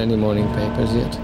any morning papers yet?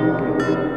Música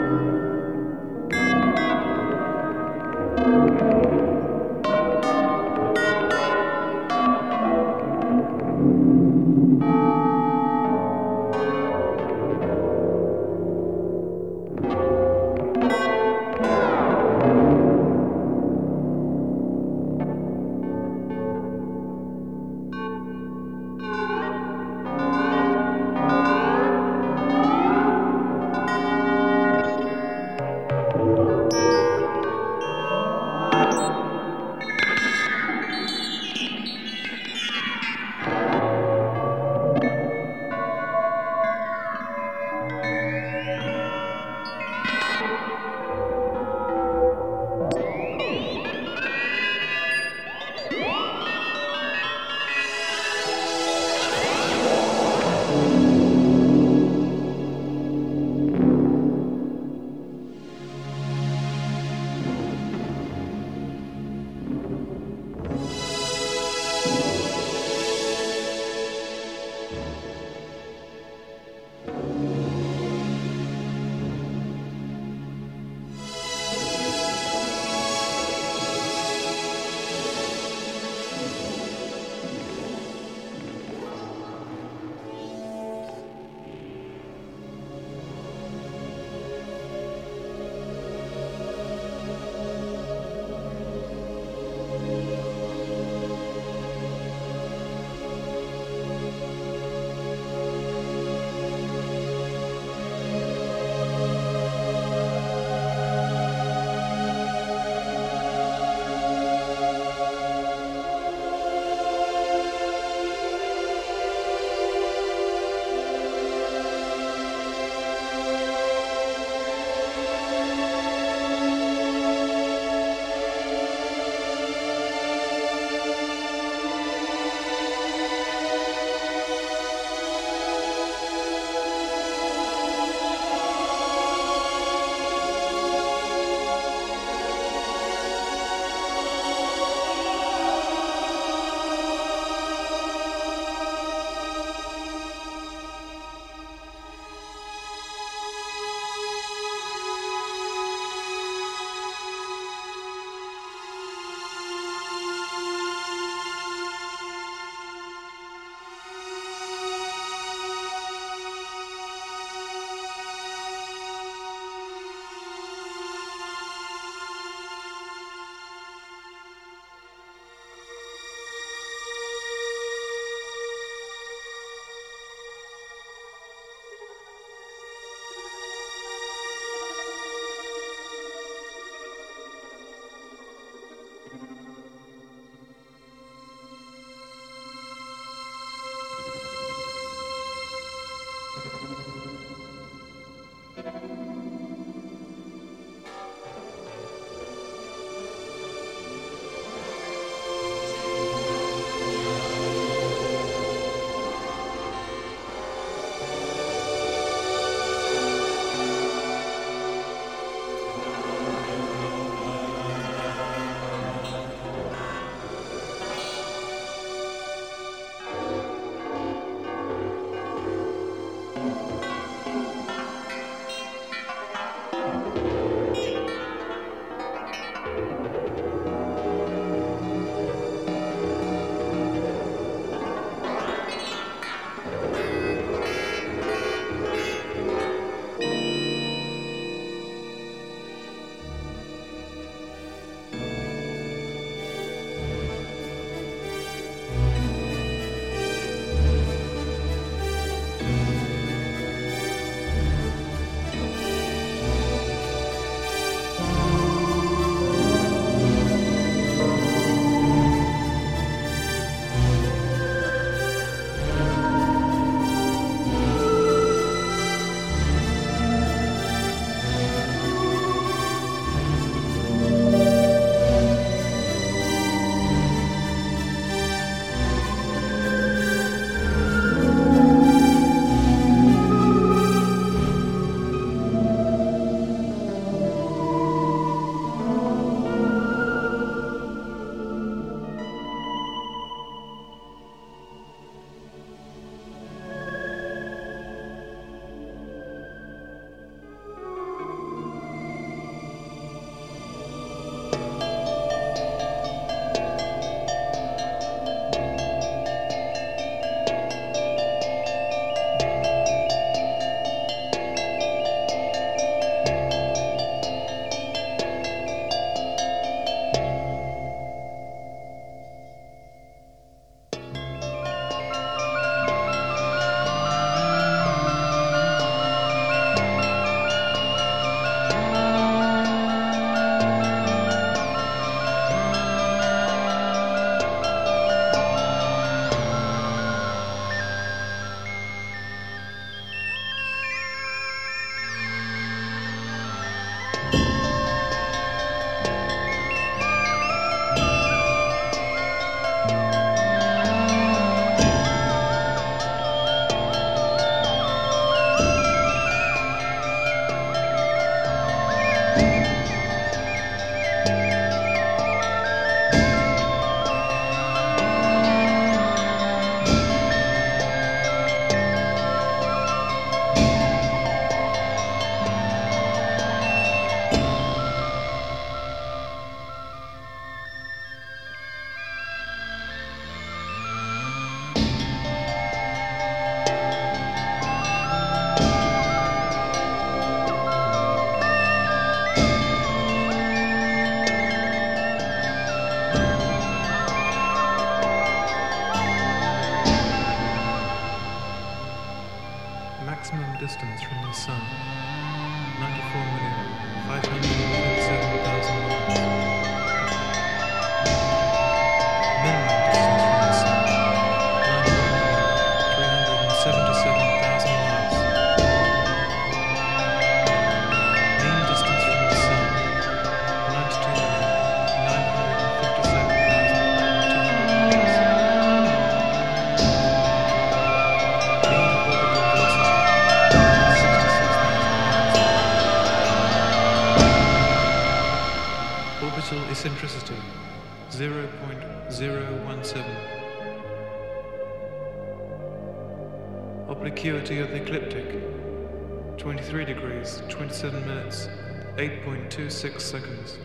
Obliquity of the ecliptic. 23 degrees, 27 minutes, 8.26 seconds.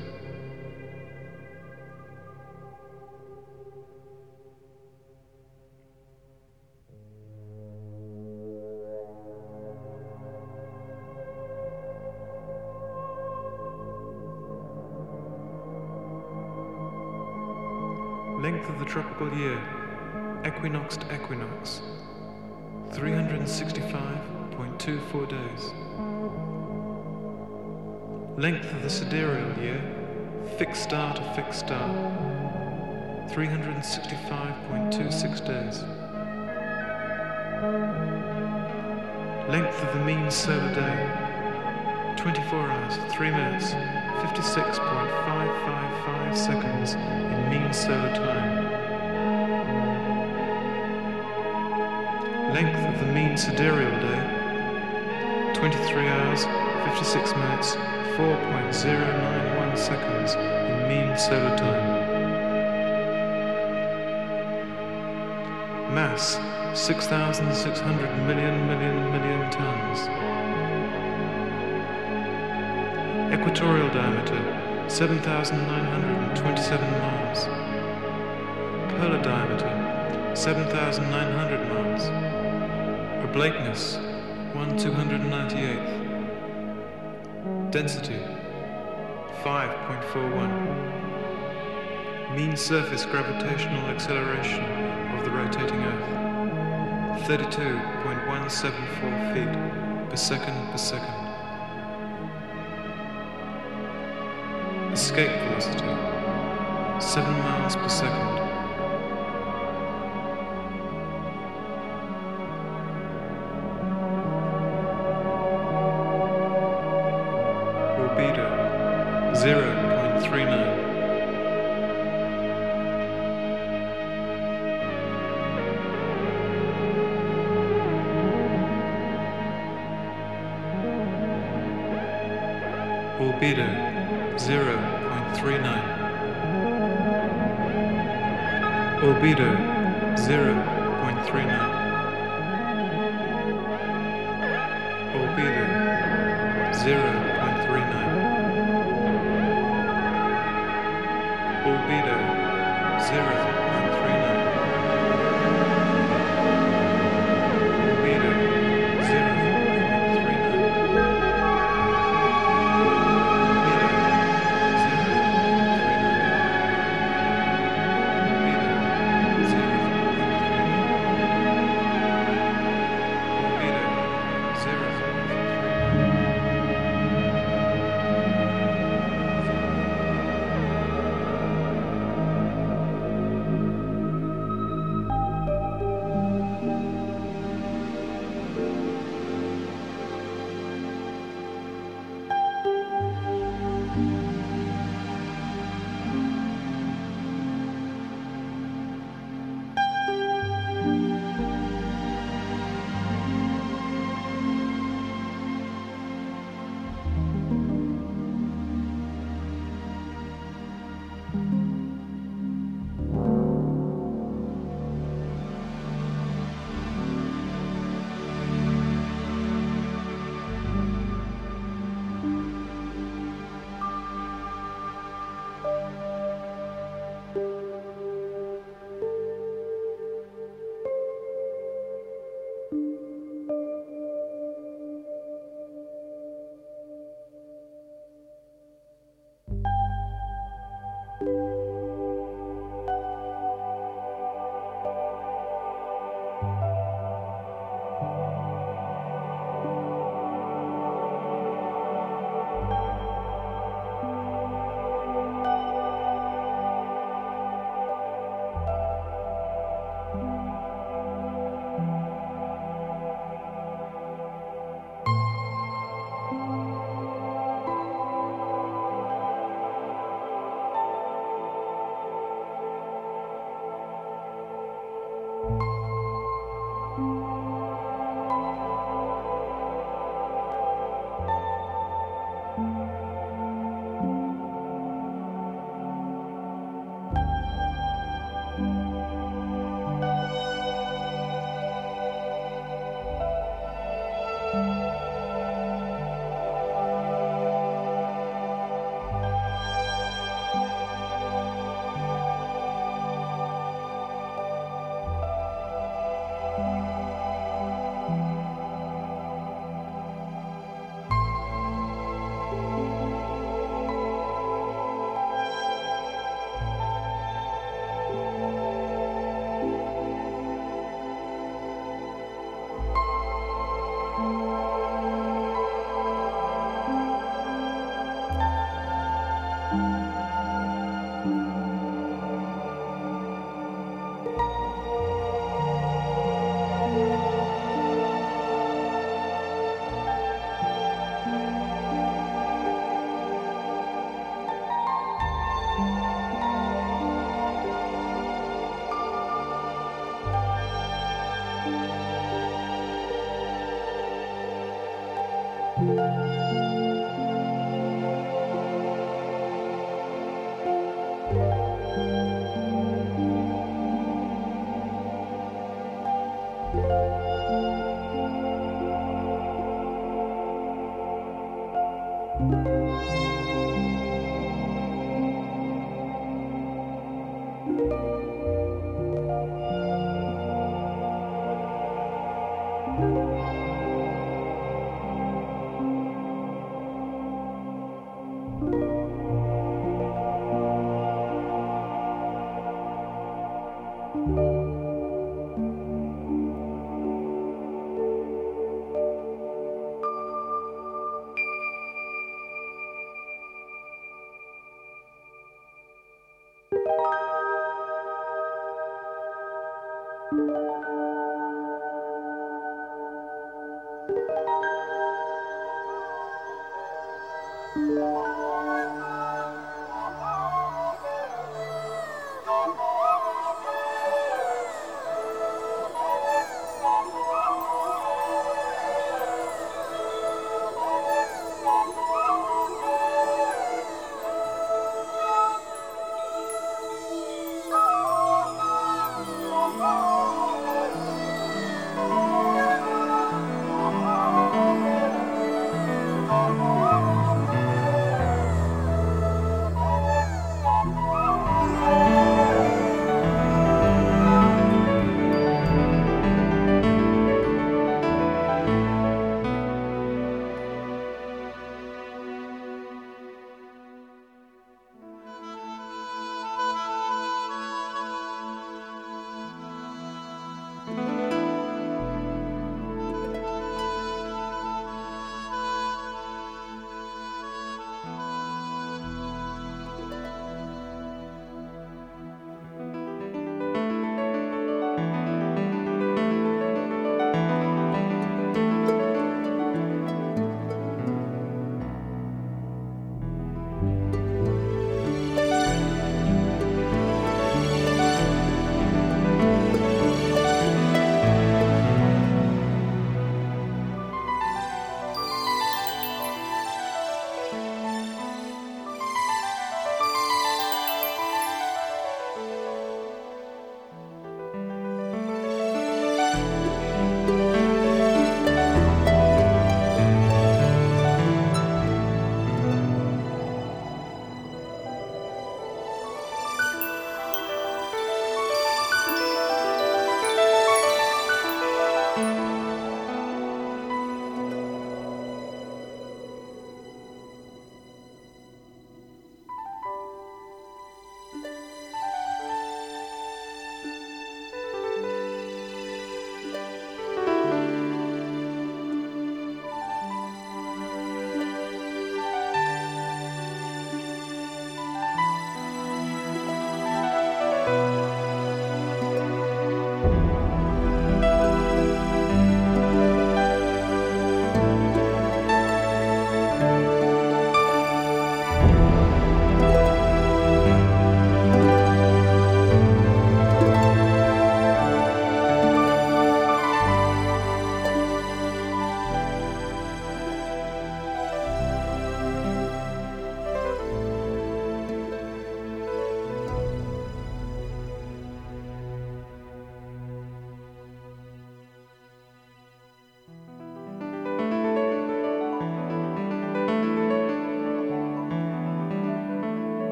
Length of the tropical year, equinox to equinox, 365.24 days. Length of the sidereal year, fixed star to fixed star, 365.26 days. Length of the mean solar day, 24 hours, 3 minutes, 56.555 seconds in mean solar time. Length of the mean sidereal day 23 hours, 56 minutes, 4.091 seconds in mean solar time. Mass 6,600 million million million tons. Equatorial diameter 7,927 miles. Polar diameter 7,900 miles. Oblateness, 1 298th. Density, 5.41. Mean surface gravitational acceleration of the rotating Earth, 32.174 feet per second per second. Escape velocity, 7 miles per second.